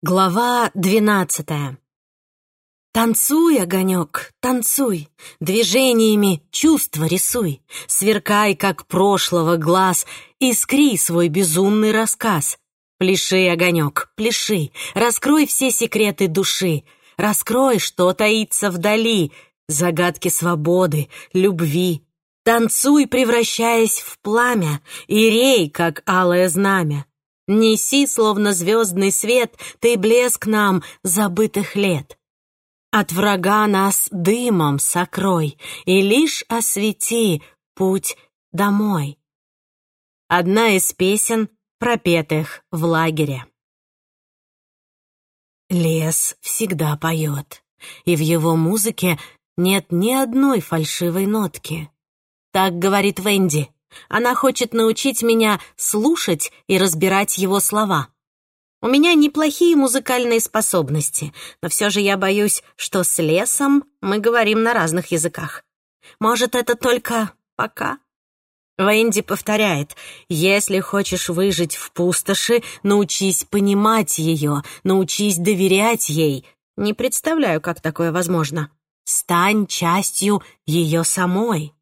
Глава двенадцатая. Танцуй, огонек, танцуй, движениями чувства рисуй, сверкай, как прошлого глаз, искри свой безумный рассказ. Пляши, огонек, пляши, раскрой все секреты души, раскрой, что таится вдали, загадки свободы, любви. Танцуй, превращаясь в пламя, и рей, как алое знамя. Неси, словно звездный свет, ты блеск нам забытых лет. От врага нас дымом сокрой и лишь освети путь домой. Одна из песен, пропетых в лагере. Лес всегда поет, и в его музыке нет ни одной фальшивой нотки. Так говорит Венди. Она хочет научить меня слушать и разбирать его слова. У меня неплохие музыкальные способности, но все же я боюсь, что с лесом мы говорим на разных языках. Может, это только пока? Венди повторяет, если хочешь выжить в пустоши, научись понимать ее, научись доверять ей. Не представляю, как такое возможно. Стань частью ее самой.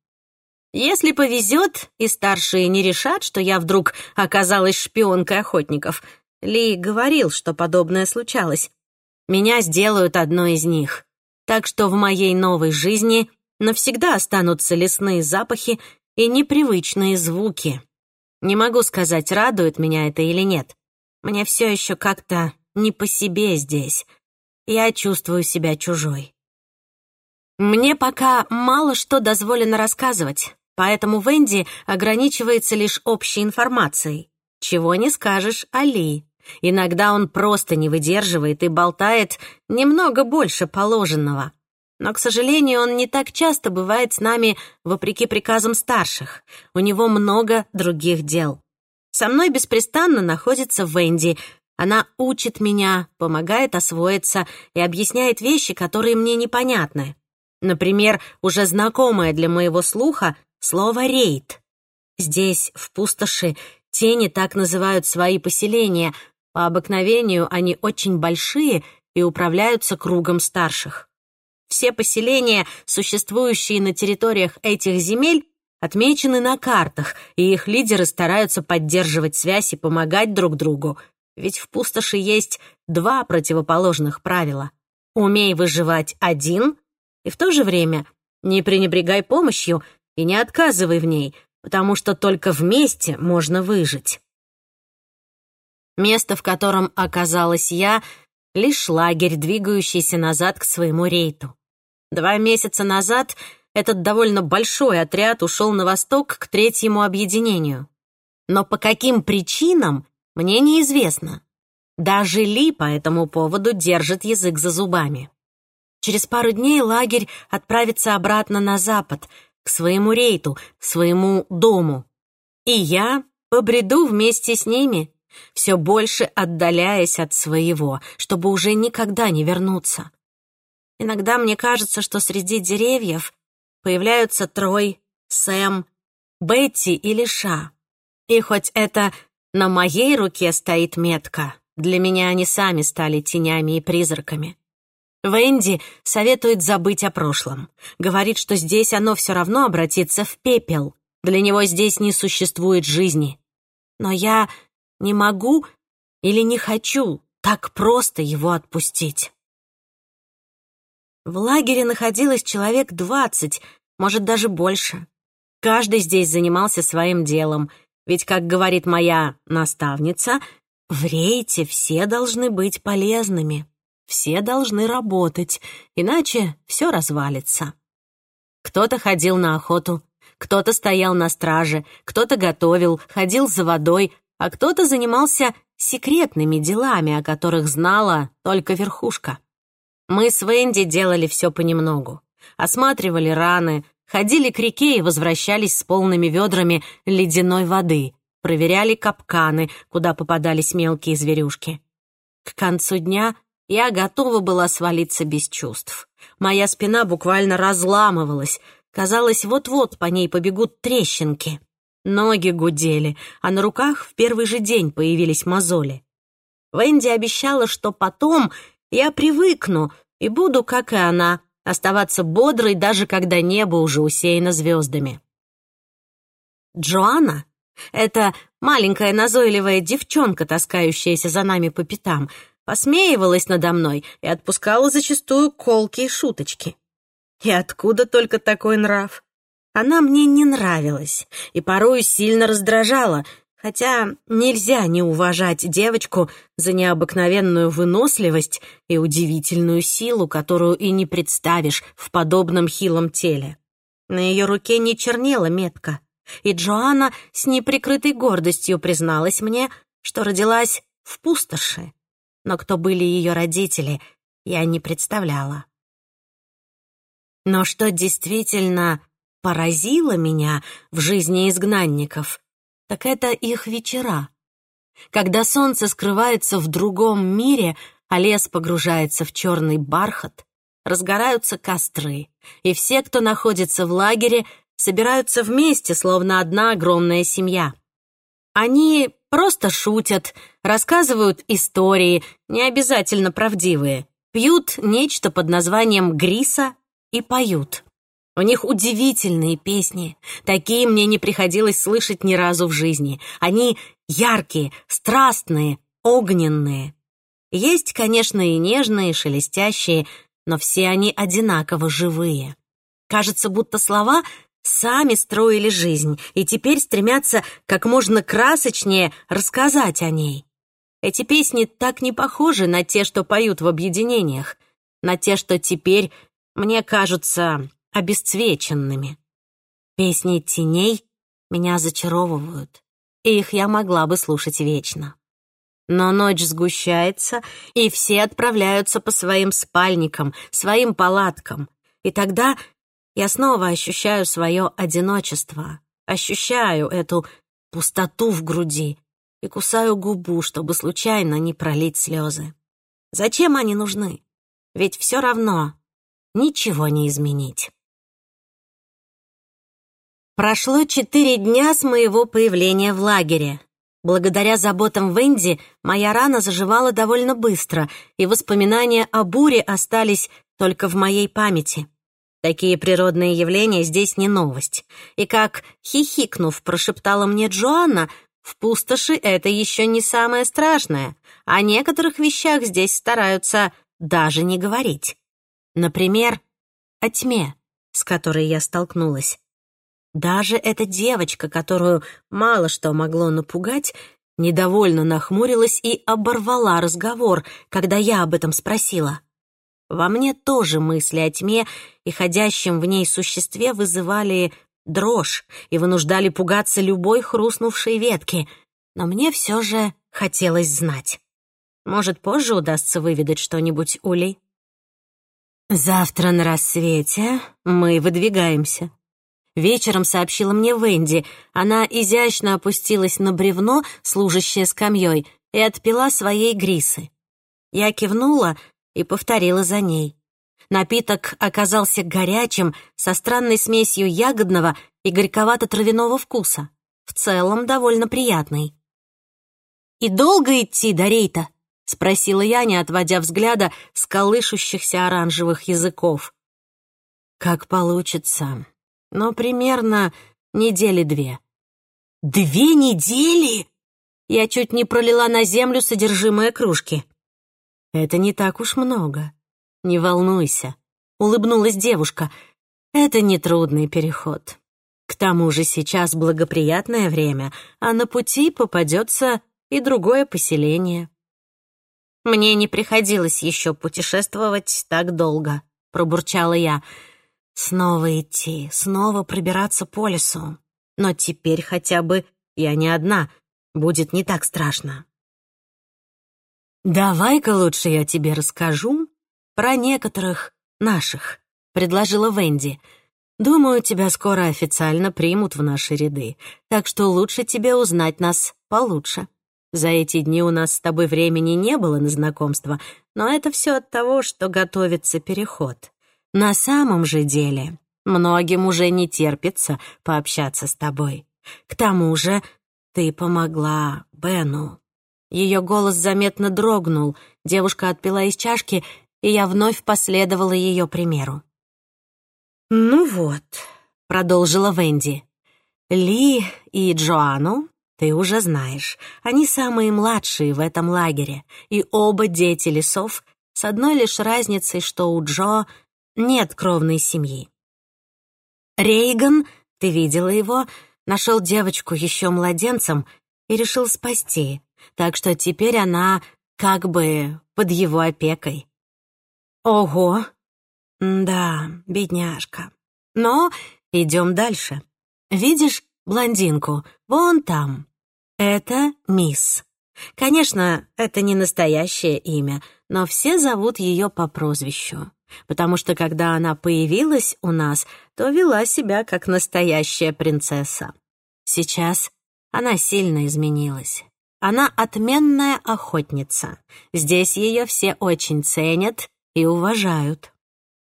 Если повезет, и старшие не решат, что я вдруг оказалась шпионкой охотников. Ли говорил, что подобное случалось. Меня сделают одной из них. Так что в моей новой жизни навсегда останутся лесные запахи и непривычные звуки. Не могу сказать, радует меня это или нет. Мне все еще как-то не по себе здесь. Я чувствую себя чужой. Мне пока мало что дозволено рассказывать, Поэтому Венди ограничивается лишь общей информацией. Чего не скажешь о Ли. Иногда он просто не выдерживает и болтает немного больше положенного. Но, к сожалению, он не так часто бывает с нами вопреки приказам старших. У него много других дел. Со мной беспрестанно находится Венди. Она учит меня, помогает освоиться и объясняет вещи, которые мне непонятны. Например, уже знакомое для моего слуха Слово «рейд». Здесь, в пустоши, тени так называют свои поселения. По обыкновению они очень большие и управляются кругом старших. Все поселения, существующие на территориях этих земель, отмечены на картах, и их лидеры стараются поддерживать связь и помогать друг другу. Ведь в пустоши есть два противоположных правила. Умей выживать один, и в то же время не пренебрегай помощью — и не отказывай в ней, потому что только вместе можно выжить. Место, в котором оказалась я, лишь лагерь, двигающийся назад к своему рейту. Два месяца назад этот довольно большой отряд ушел на восток к третьему объединению. Но по каким причинам, мне неизвестно. Даже Ли по этому поводу держит язык за зубами. Через пару дней лагерь отправится обратно на запад, к своему рейту, своему дому. И я побреду вместе с ними, все больше отдаляясь от своего, чтобы уже никогда не вернуться. Иногда мне кажется, что среди деревьев появляются Трой, Сэм, Бетти или Ша. И хоть это на моей руке стоит метка, для меня они сами стали тенями и призраками. Венди советует забыть о прошлом. Говорит, что здесь оно все равно обратится в пепел. Для него здесь не существует жизни. Но я не могу или не хочу так просто его отпустить. В лагере находилось человек двадцать, может, даже больше. Каждый здесь занимался своим делом, ведь, как говорит моя наставница, в рейте все должны быть полезными. Все должны работать, иначе все развалится. Кто-то ходил на охоту, кто-то стоял на страже, кто-то готовил, ходил за водой, а кто-то занимался секретными делами, о которых знала только верхушка. Мы с Венди делали все понемногу. Осматривали раны, ходили к реке и возвращались с полными ведрами ледяной воды, проверяли капканы, куда попадались мелкие зверюшки. К концу дня я готова была свалиться без чувств. Моя спина буквально разламывалась. Казалось, вот-вот по ней побегут трещинки. Ноги гудели, а на руках в первый же день появились мозоли. Венди обещала, что потом я привыкну и буду, как и она, оставаться бодрой, даже когда небо уже усеяно звездами. Джоанна — это маленькая назойливая девчонка, таскающаяся за нами по пятам, посмеивалась надо мной и отпускала зачастую колки и шуточки. И откуда только такой нрав? Она мне не нравилась и порою сильно раздражала, хотя нельзя не уважать девочку за необыкновенную выносливость и удивительную силу, которую и не представишь в подобном хилом теле. На ее руке не чернела метка, и Джоанна с неприкрытой гордостью призналась мне, что родилась в пустоши. Но кто были ее родители, я не представляла. Но что действительно поразило меня в жизни изгнанников, так это их вечера. Когда солнце скрывается в другом мире, а лес погружается в черный бархат, разгораются костры, и все, кто находится в лагере, собираются вместе, словно одна огромная семья. Они просто шутят, рассказывают истории, не обязательно правдивые, пьют нечто под названием «гриса» и поют. У них удивительные песни. Такие мне не приходилось слышать ни разу в жизни. Они яркие, страстные, огненные. Есть, конечно, и нежные, шелестящие, но все они одинаково живые. Кажется, будто слова сами строили жизнь и теперь стремятся как можно красочнее рассказать о ней. Эти песни так не похожи на те, что поют в объединениях, на те, что теперь мне кажутся обесцвеченными. Песни теней меня зачаровывают, и их я могла бы слушать вечно. Но ночь сгущается, и все отправляются по своим спальникам, своим палаткам, и тогда я снова ощущаю свое одиночество, ощущаю эту пустоту в груди и кусаю губу, чтобы случайно не пролить слезы. Зачем они нужны? Ведь все равно ничего не изменить. Прошло четыре дня с моего появления в лагере. Благодаря заботам Венди моя рана заживала довольно быстро, и воспоминания о буре остались только в моей памяти. Такие природные явления здесь не новость. И как, хихикнув, прошептала мне Джоанна, в пустоши это еще не самое страшное. О некоторых вещах здесь стараются даже не говорить. Например, о тьме, с которой я столкнулась. Даже эта девочка, которую мало что могло напугать, недовольно нахмурилась и оборвала разговор, когда я об этом спросила. Во мне тоже мысли о тьме и ходящем в ней существе вызывали дрожь и вынуждали пугаться любой хрустнувшей ветки, но мне все же хотелось знать. Может, позже удастся выведать что-нибудь, Улей? «Завтра на рассвете мы выдвигаемся», — вечером сообщила мне Венди. Она изящно опустилась на бревно, служащее скамьей, и отпила своей грисы. Я кивнула и повторила за ней. Напиток оказался горячим, со странной смесью ягодного и горьковато-травяного вкуса. В целом довольно приятный. «И долго идти до рейта?» — спросила я, не отводя взгляда с колышущихся оранжевых языков. «Как получится. Но примерно недели две». «Две недели?» Я чуть не пролила на землю содержимое кружки. «Это не так уж много. Не волнуйся», — улыбнулась девушка. «Это нетрудный переход. К тому же сейчас благоприятное время, а на пути попадется и другое поселение». Мне не приходилось еще путешествовать так долго, пробурчала я. Снова идти, снова пробираться по лесу. Но теперь хотя бы я не одна, будет не так страшно. «Давай-ка лучше я тебе расскажу про некоторых наших», — предложила Венди. «Думаю, тебя скоро официально примут в наши ряды, так что лучше тебе узнать нас получше». За эти дни у нас с тобой времени не было на знакомство, но это все от того, что готовится переход. На самом же деле, многим уже не терпится пообщаться с тобой. К тому же ты помогла Бену. Ее голос заметно дрогнул, девушка отпила из чашки, и я вновь последовала ее примеру. «Ну вот», — продолжила Венди, — «Ли и Джоанну ты уже знаешь. Они самые младшие в этом лагере, и оба дети лесов, с одной лишь разницей, что у Джо нет кровной семьи. Рейган, ты видела его, нашел девочку еще младенцем и решил спасти, так что теперь она как бы под его опекой. Ого! Да, бедняжка. Но идем дальше. Видишь блондинку вон там? Это мисс. Конечно, это не настоящее имя, но все зовут ее по прозвищу потому что когда она появилась у нас, то вела себя как настоящая принцесса. Сейчас она сильно изменилась. Она отменная охотница. Здесь ее все очень ценят и уважают.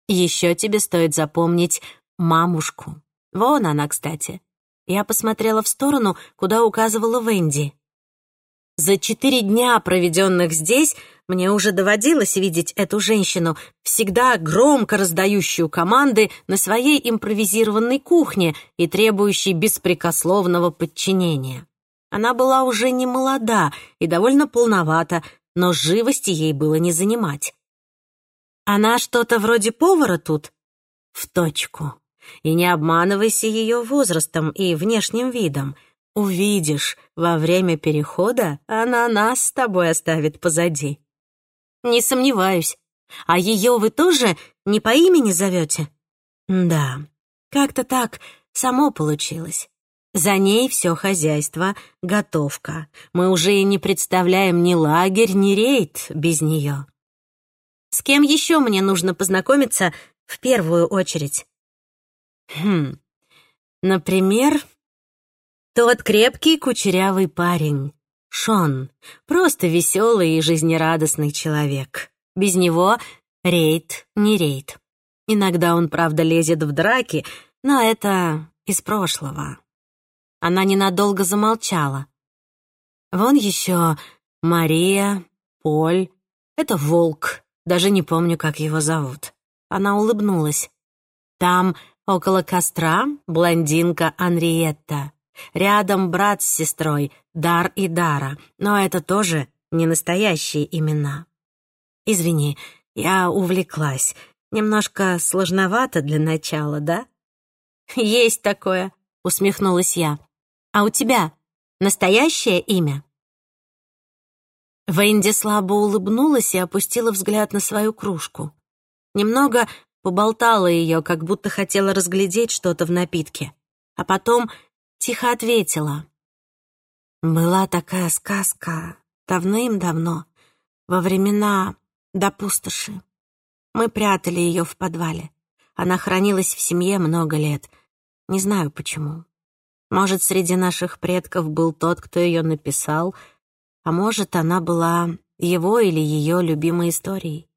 Еще тебе стоит запомнить мамушку. Вон она, кстати. Я посмотрела в сторону, куда указывала Венди. За четыре дня, проведенных здесь, мне уже доводилось видеть эту женщину, всегда громко раздающую команды на своей импровизированной кухне и требующей беспрекословного подчинения. Она была уже не молода и довольно полновата, но живости ей было не занимать. Она что-то вроде повара тут? В точку. И не обманывайся ее возрастом и внешним видом — Увидишь, во время перехода она нас с тобой оставит позади. Не сомневаюсь. А ее вы тоже не по имени зовете? Да, как-то так само получилось. За ней все хозяйство, готовка. Мы уже и не представляем ни лагерь, ни рейд без нее. С кем еще мне нужно познакомиться в первую очередь? Хм, например, тот крепкий кучерявый парень. Шон. Просто веселый и жизнерадостный человек. Без него рейд не рейд. Иногда он, правда, лезет в драки, но это из прошлого. Она ненадолго замолчала. Вон еще Мария, Поль. Это волк. Даже не помню, как его зовут. Она улыбнулась. Там, около костра, блондинка Анриетта. Рядом брат с сестрой, Дар и Дара, но это тоже не настоящие имена. Извини, я увлеклась. Немножко сложновато для начала, да? Есть такое, усмехнулась я. А у тебя настоящее имя? Венди слабо улыбнулась и опустила взгляд на свою кружку. Немного поболтала ее, как будто хотела разглядеть что-то в напитке. А потом тихо ответила. «Была такая сказка давным-давно, во времена до пустоши. Мы прятали ее в подвале. Она хранилась в семье много лет. Не знаю почему. Может, среди наших предков был тот, кто ее написал, а может, она была его или ее любимой историей.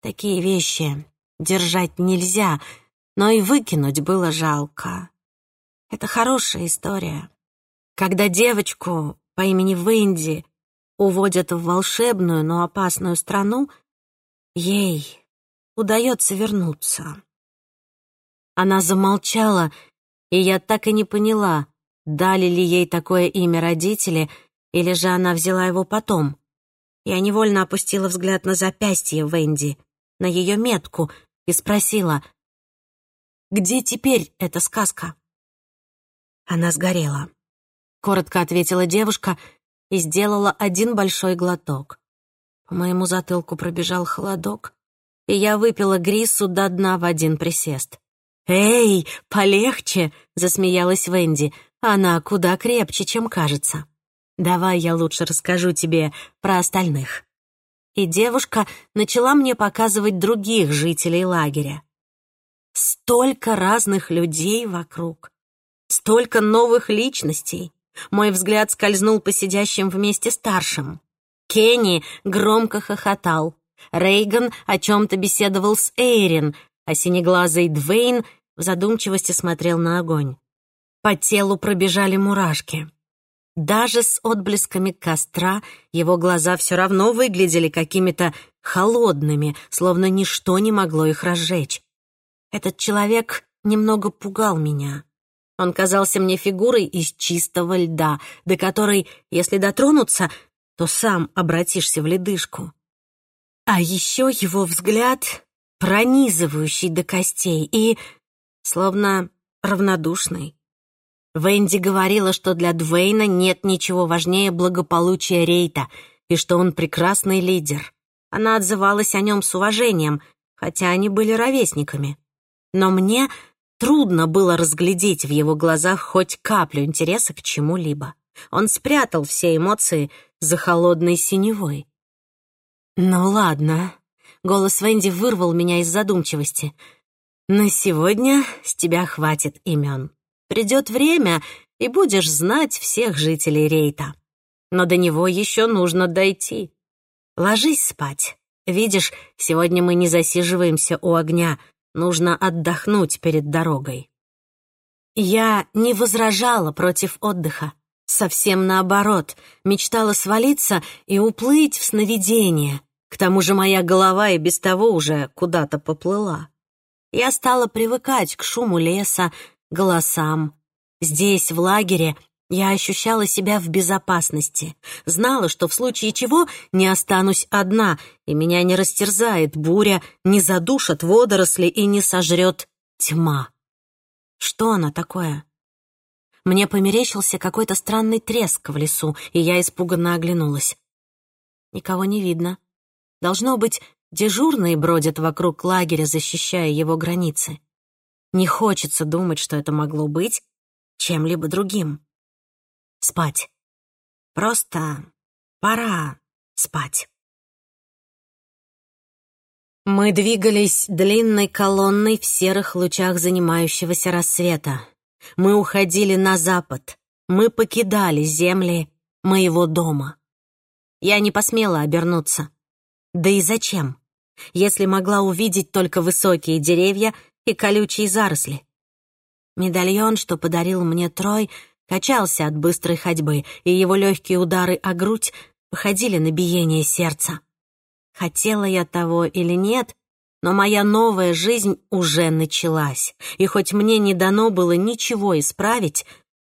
Такие вещи держать нельзя, но и выкинуть было жалко. Это хорошая история. Когда девочку по имени Венди уводят в волшебную, но опасную страну, ей удается вернуться. Она замолчала, и я так и не поняла, дали ли ей такое имя родители, или же она взяла его потом. Я невольно опустила взгляд на запястье Венди, на ее метку, и спросила, «Где теперь эта сказка?» Она сгорела. Коротко ответила девушка и сделала один большой глоток. По моему затылку пробежал холодок, и я выпила Грису до дна в один присест. «Эй, полегче!» — засмеялась Венди. «Она куда крепче, чем кажется. Давай я лучше расскажу тебе про остальных». И девушка начала мне показывать других жителей лагеря. Столько разных людей вокруг. Столько новых личностей. Мой взгляд скользнул по сидящим вместе старшим. Кенни громко хохотал. Рейган о чем-то беседовал с Эйрин, а синеглазый Двейн в задумчивости смотрел на огонь. По телу пробежали мурашки. даже с отблесками костра его глаза все равно выглядели какими-то холодными, словно ничто не могло их разжечь. Этот человек немного пугал меня. Он казался мне фигурой из чистого льда, до которой, если дотронуться, то сам обратишься в ледышку. А еще его взгляд пронизывающий до костей и словно равнодушный. Венди говорила, что для Двейна нет ничего важнее благополучия Рейта и что он прекрасный лидер. Она отзывалась о нем с уважением, хотя они были ровесниками. Но мне трудно было разглядеть в его глазах хоть каплю интереса к чему-либо. Он спрятал все эмоции за холодной синевой. «Ну ладно», — голос Венди вырвал меня из задумчивости. «На сегодня с тебя хватит имен». Придет время, и будешь знать всех жителей Рейта. Но до него еще нужно дойти. Ложись спать. Видишь, сегодня мы не засиживаемся у огня. Нужно отдохнуть перед дорогой. Я не возражала против отдыха. Совсем наоборот, мечтала свалиться и уплыть в сновидение. К тому же моя голова и без того уже куда-то поплыла. Я стала привыкать к шуму леса, голосам. Здесь, в лагере, я ощущала себя в безопасности, знала, что в случае чего не останусь одна, и меня не растерзает буря, не задушат водоросли и не сожрет тьма. Что она такое? Мне померещился какой-то странный треск в лесу, и я испуганно оглянулась. Никого не видно. Должно быть, дежурные бродят вокруг лагеря, защищая его границы. Не хочется думать, что это могло быть чем-либо другим. Спать. Просто пора спать. Мы двигались длинной колонной в серых лучах занимающегося рассвета. Мы уходили на запад. Мы покидали земли моего дома. Я не посмела обернуться. Да и зачем, если могла увидеть только высокие деревья и колючие заросли. Медальон, что подарил мне Трой, качался от быстрой ходьбы, и его легкие удары о грудь походили на биение сердца. Хотела я того или нет, но моя новая жизнь уже началась, и хоть мне не дано было ничего исправить,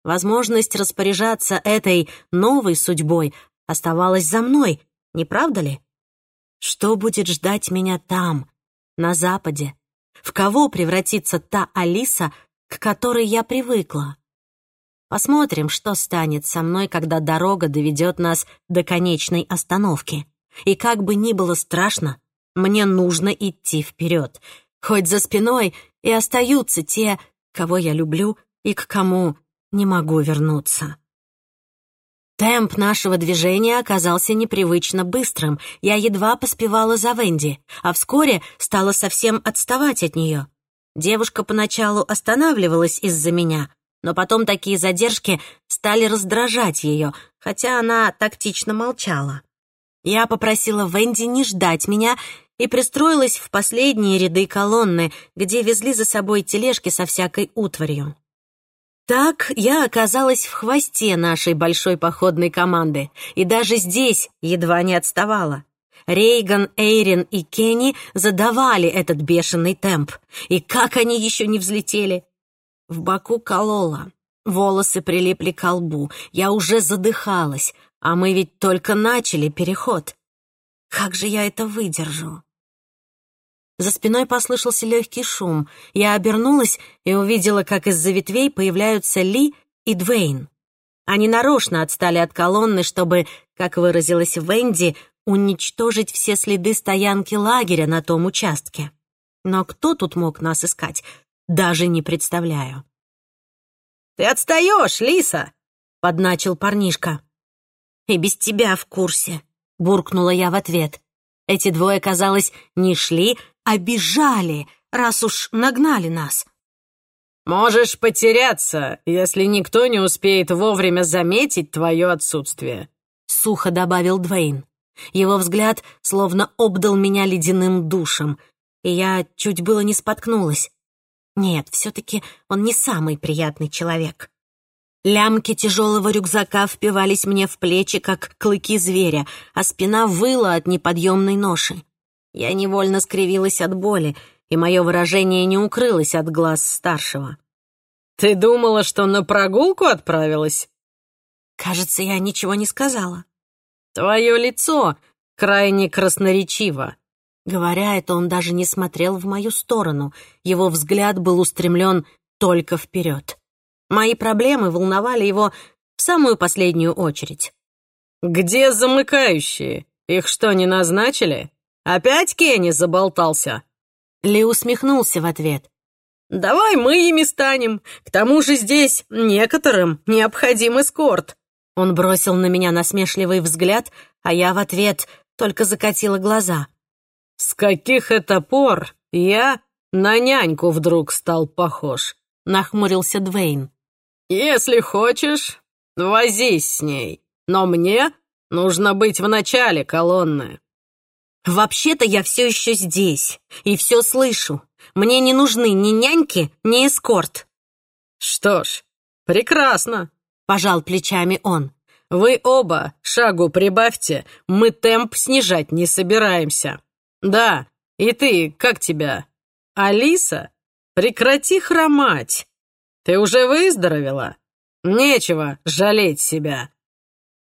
возможность распоряжаться этой новой судьбой оставалась за мной, не правда ли? Что будет ждать меня там, на Западе, в кого превратится та Алиса, к которой я привыкла. Посмотрим, что станет со мной, когда дорога доведет нас до конечной остановки. И как бы ни было страшно, мне нужно идти вперед. Хоть за спиной и остаются те, кого я люблю и к кому не могу вернуться. Темп нашего движения оказался непривычно быстрым. Я едва поспевала за Венди, а вскоре стала совсем отставать от нее. Девушка поначалу останавливалась из-за меня, но потом такие задержки стали раздражать ее, хотя она тактично молчала. Я попросила Венди не ждать меня и пристроилась в последние ряды колонны, где везли за собой тележки со всякой утварью. Так я оказалась в хвосте нашей большой походной команды, и даже здесь едва не отставала. Рейган, Эйрин и Кенни задавали этот бешеный темп. И как они еще не взлетели? В боку колола, волосы прилипли к лбу, я уже задыхалась, а мы ведь только начали переход. Как же я это выдержу? За спиной послышался легкий шум. Я обернулась и увидела, как из-за ветвей появляются Ли и Двейн. Они нарочно отстали от колонны, чтобы, как выразилась Венди, уничтожить все следы стоянки лагеря на том участке. Но кто тут мог нас искать, даже не представляю. «Ты отстаешь, Лиса!» — подначил парнишка. «И без тебя в курсе», — буркнула я в ответ. Эти двое, казалось, не шли, обижали, раз уж нагнали нас. «Можешь потеряться, если никто не успеет вовремя заметить твое отсутствие», — сухо добавил Двейн. Его взгляд словно обдал меня ледяным душем, и я чуть было не споткнулась. Нет, все-таки он не самый приятный человек. Лямки тяжелого рюкзака впивались мне в плечи, как клыки зверя, а спина выла от неподъемной ноши. Я невольно скривилась от боли, и мое выражение не укрылось от глаз старшего. «Ты думала, что на прогулку отправилась?» Кажется, я ничего не сказала. «Твое лицо крайне красноречиво». Говоря это, он даже не смотрел в мою сторону. Его взгляд был устремлен только вперед. Мои проблемы волновали его в самую последнюю очередь. «Где замыкающие? Их что, не назначили? Опять Кенни заболтался?» Ли усмехнулся в ответ. «Давай мы ими станем. К тому же здесь некоторым необходим эскорт». Он бросил на меня насмешливый взгляд, а я в ответ только закатила глаза. «С каких это пор я на няньку вдруг стал похож?» — нахмурился Двейн. «Если хочешь, возись с ней, но мне нужно быть в начале колонны». «Вообще-то я все еще здесь и все слышу. Мне не нужны ни няньки, ни эскорт». «Что ж, прекрасно», — пожал плечами он. «Вы оба шагу прибавьте, мы темп снижать не собираемся. Да, и ты, как тебя? Алиса? Прекрати хромать. Ты уже выздоровела? Нечего жалеть себя».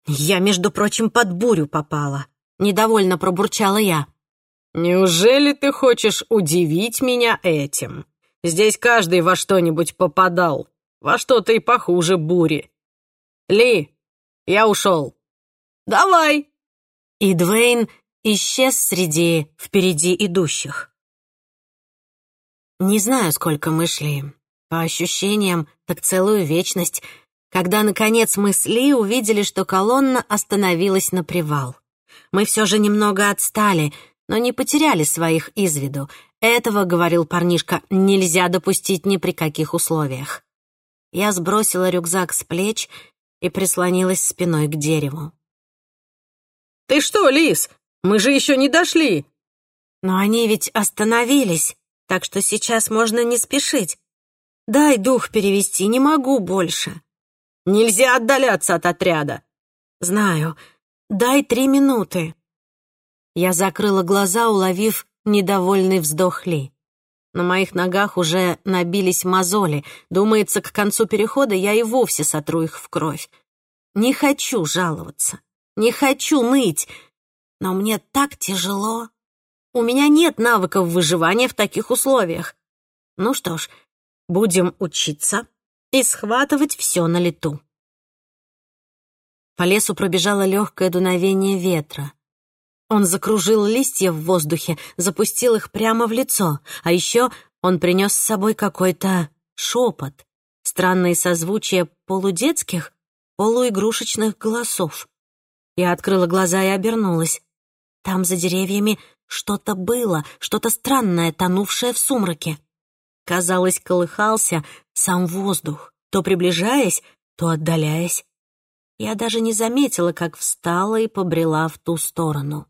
«Я, между прочим, под бурю попала», — недовольно пробурчала я. «Неужели ты хочешь удивить меня этим? Здесь каждый во что-нибудь попадал, во что-то и похуже бури. Ли, я ушел. Давай!» И Двейн исчез среди впереди идущих. Не знаю, сколько мы шли. По ощущениям, так целую вечность, когда, наконец, мы с Ли увидели, что колонна остановилась на привал. Мы все же немного отстали, но не потеряли своих из виду. Этого, говорил парнишка, нельзя допустить ни при каких условиях. Я сбросила рюкзак с плеч и прислонилась спиной к дереву. «Ты что, Лис? Мы же еще не дошли!» «Но они ведь остановились, так что сейчас можно не спешить. Дай дух перевести, не могу больше». «Нельзя отдаляться от отряда». «Знаю. Дай три минуты». Я закрыла глаза, уловив недовольный вздох Ли. На моих ногах уже набились мозоли. Думается, к концу перехода я и вовсе сотру их в кровь. Не хочу жаловаться, не хочу ныть, но мне так тяжело. У меня нет навыков выживания в таких условиях. Ну что ж, будем учиться и схватывать все на лету. По лесу пробежало легкое дуновение ветра. Он закружил листья в воздухе, запустил их прямо в лицо, а еще он принес с собой какой-то шепот, странные созвучия полудетских, полуигрушечных голосов. Я открыла глаза и обернулась. Там за деревьями что-то было, что-то странное, тонувшее в сумраке. Казалось, колыхался сам воздух, то приближаясь, то отдаляясь. Я даже не заметила, как встала и побрела в ту сторону.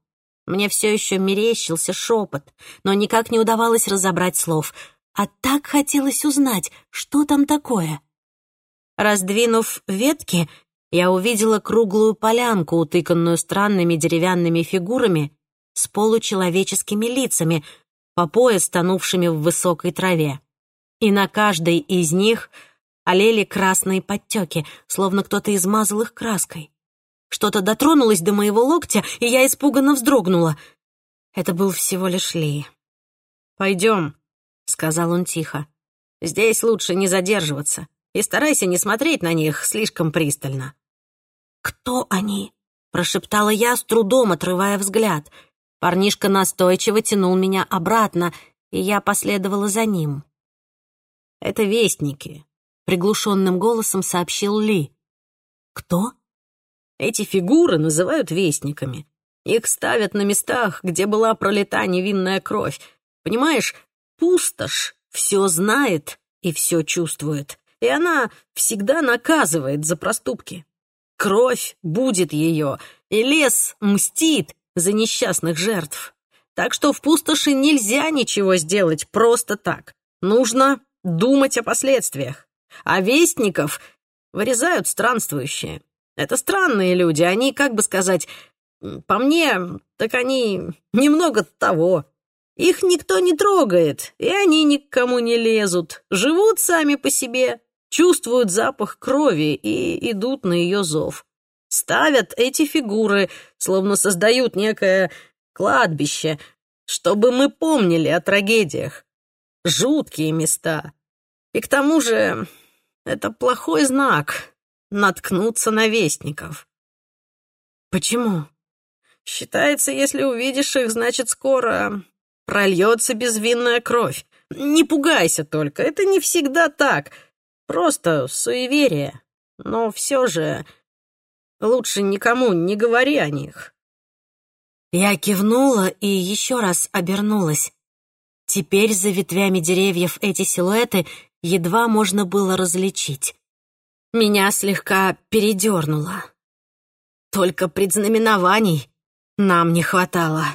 Мне все еще мерещился шепот, но никак не удавалось разобрать слов. А так хотелось узнать, что там такое. Раздвинув ветки, я увидела круглую полянку, утыканную странными деревянными фигурами с получеловеческими лицами, по пояс тонувшими в высокой траве. И на каждой из них олели красные подтеки, словно кто-то измазал их краской. Что-то дотронулось до моего локтя, и я испуганно вздрогнула. Это был всего лишь Ли. «Пойдем», — сказал он тихо. «Здесь лучше не задерживаться, и старайся не смотреть на них слишком пристально». «Кто они?» — прошептала я, с трудом отрывая взгляд. Парнишка настойчиво тянул меня обратно, и я последовала за ним. «Это вестники», — приглушенным голосом сообщил Ли. «Кто?» Эти фигуры называют вестниками. Их ставят на местах, где была пролита невинная кровь. Понимаешь, пустошь все знает и все чувствует, и она всегда наказывает за проступки. Кровь будет ее, и лес мстит за несчастных жертв. Так что в пустоши нельзя ничего сделать просто так. Нужно думать о последствиях. А вестников вырезают странствующие. Это странные люди, они, как бы сказать, по мне, так они немного того. Их никто не трогает, и они ни к кому не лезут, живут сами по себе, чувствуют запах крови и идут на ее зов. Ставят эти фигуры, словно создают некое кладбище, чтобы мы помнили о трагедиях. Жуткие места. И к тому же это плохой знак — наткнуться на вестников. Почему? Считается, если увидишь их, значит, скоро прольется безвинная кровь. Не пугайся только, это не всегда так. Просто суеверие. Но все же лучше никому не говори о них. Я кивнула и еще раз обернулась. Теперь за ветвями деревьев эти силуэты едва можно было различить. Меня слегка передернуло. Только предзнаменований нам не хватало.